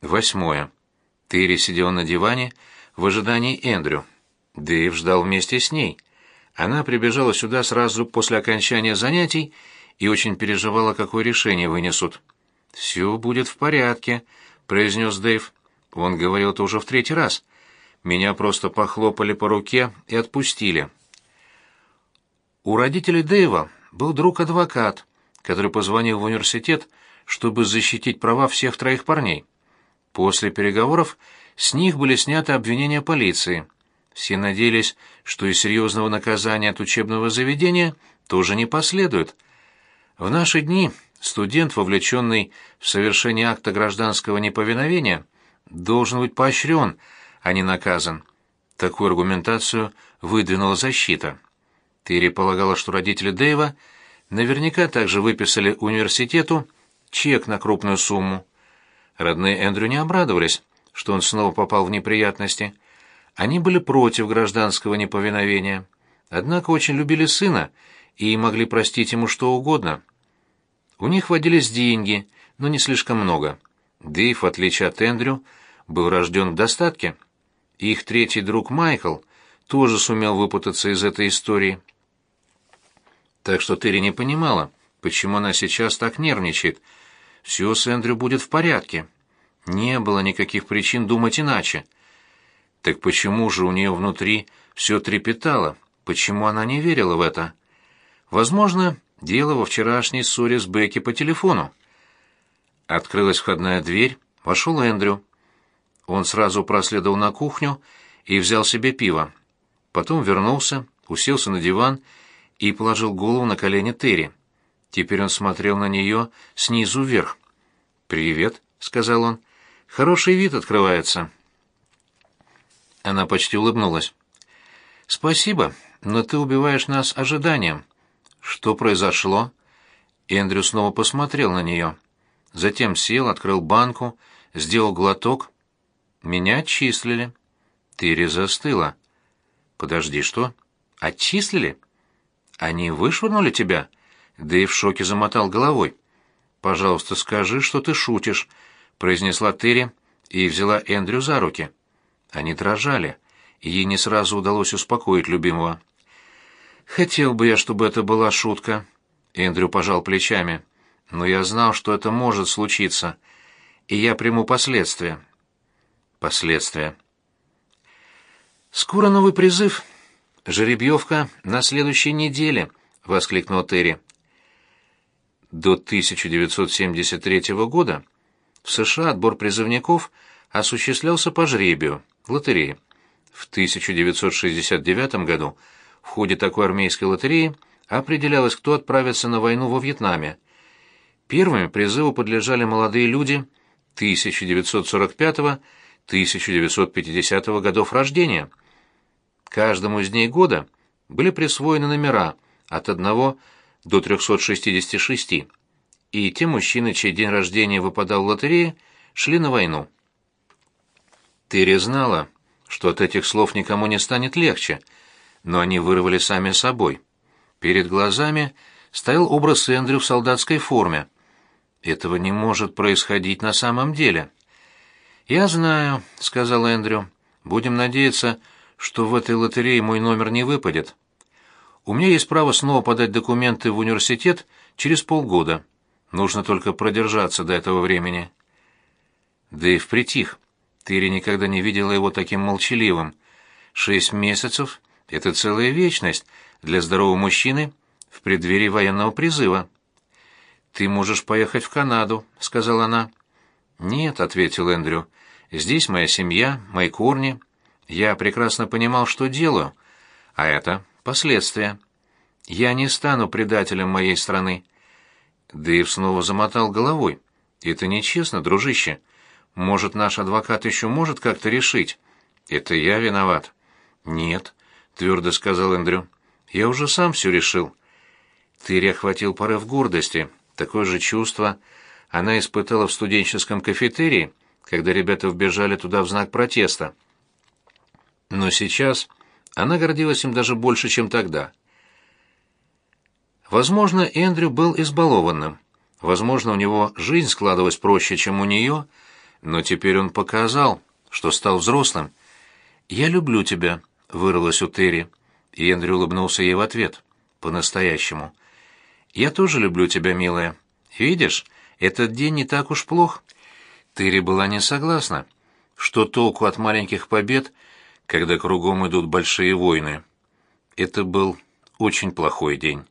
Восьмое. Терри сидела на диване в ожидании Эндрю. Дэйв ждал вместе с ней. Она прибежала сюда сразу после окончания занятий и очень переживала, какое решение вынесут. «Все будет в порядке», — произнес Дэйв. Он говорил это уже в третий раз. Меня просто похлопали по руке и отпустили. У родителей Дэйва был друг-адвокат, который позвонил в университет, чтобы защитить права всех троих парней. После переговоров с них были сняты обвинения полиции. Все надеялись, что и серьезного наказания от учебного заведения тоже не последует. В наши дни студент, вовлеченный в совершение акта гражданского неповиновения, должен быть поощрен, а не наказан. Такую аргументацию выдвинула защита. Терри полагала, что родители Дэйва наверняка также выписали университету чек на крупную сумму. Родные Эндрю не обрадовались, что он снова попал в неприятности. Они были против гражданского неповиновения, однако очень любили сына и могли простить ему что угодно. У них водились деньги, но не слишком много. Дэйв, в отличие от Эндрю, был рожден в достатке. Их третий друг Майкл тоже сумел выпутаться из этой истории. Так что Терри не понимала, почему она сейчас так нервничает. Все с Эндрю будет в порядке. Не было никаких причин думать иначе. Так почему же у нее внутри все трепетало? Почему она не верила в это? Возможно, дело во вчерашней ссоре с Бекки по телефону. Открылась входная дверь, вошел Эндрю. Он сразу проследовал на кухню и взял себе пиво. Потом вернулся, уселся на диван и положил голову на колени Терри. Теперь он смотрел на нее снизу вверх. «Привет», — сказал он. «Хороший вид открывается». Она почти улыбнулась. «Спасибо, но ты убиваешь нас ожиданием. Что произошло?» Эндрю снова посмотрел на нее. Затем сел, открыл банку, сделал глоток. «Меня отчислили». Терри застыла. «Подожди, что? Отчислили?» «Они вышвырнули тебя?» Дэйв в шоке замотал головой. «Пожалуйста, скажи, что ты шутишь», — произнесла Терри и взяла Эндрю за руки. Они дрожали, ей не сразу удалось успокоить любимого. «Хотел бы я, чтобы это была шутка», — Эндрю пожал плечами. «Но я знал, что это может случиться, и я приму последствия». «Последствия». «Скоро новый призыв. Жеребьевка на следующей неделе», — воскликнул Терри. До 1973 года в США отбор призывников осуществлялся по жребию, лотерее. В 1969 году в ходе такой армейской лотереи определялось, кто отправится на войну во Вьетнаме. Первыми призыву подлежали молодые люди 1945-1950 годов рождения. Каждому из дней года были присвоены номера от 1 до 366, и те мужчины, чей день рождения выпадал в лотерее, шли на войну. Терри знала, что от этих слов никому не станет легче, но они вырвали сами собой. Перед глазами стоял образ Эндрю в солдатской форме. Этого не может происходить на самом деле. «Я знаю», — сказал Эндрю. «Будем надеяться, что в этой лотерее мой номер не выпадет. У меня есть право снова подать документы в университет через полгода. Нужно только продержаться до этого времени». Дэйв притих. Тыри никогда не видела его таким молчаливым. Шесть месяцев — это целая вечность для здорового мужчины в преддверии военного призыва. «Ты можешь поехать в Канаду», — сказала она. «Нет», — ответил Эндрю, — «здесь моя семья, мои корни. Я прекрасно понимал, что делаю, а это последствия. Я не стану предателем моей страны». Дэйв снова замотал головой. «Это нечестно, дружище. Может, наш адвокат еще может как-то решить? Это я виноват. Нет, твердо сказал Эндрю. Я уже сам все решил. Тыри охватил порыв гордости. Такое же чувство она испытала в студенческом кафетерии, когда ребята вбежали туда в знак протеста. Но сейчас она гордилась им даже больше, чем тогда. Возможно, Эндрю был избалованным. Возможно, у него жизнь складывалась проще, чем у нее, но теперь он показал, что стал взрослым. «Я люблю тебя», — вырвалось у Терри, и Эндрю улыбнулся ей в ответ. По-настоящему. «Я тоже люблю тебя, милая. Видишь, этот день не так уж плох». Терри была не согласна. Что толку от маленьких побед, когда кругом идут большие войны? Это был очень плохой день.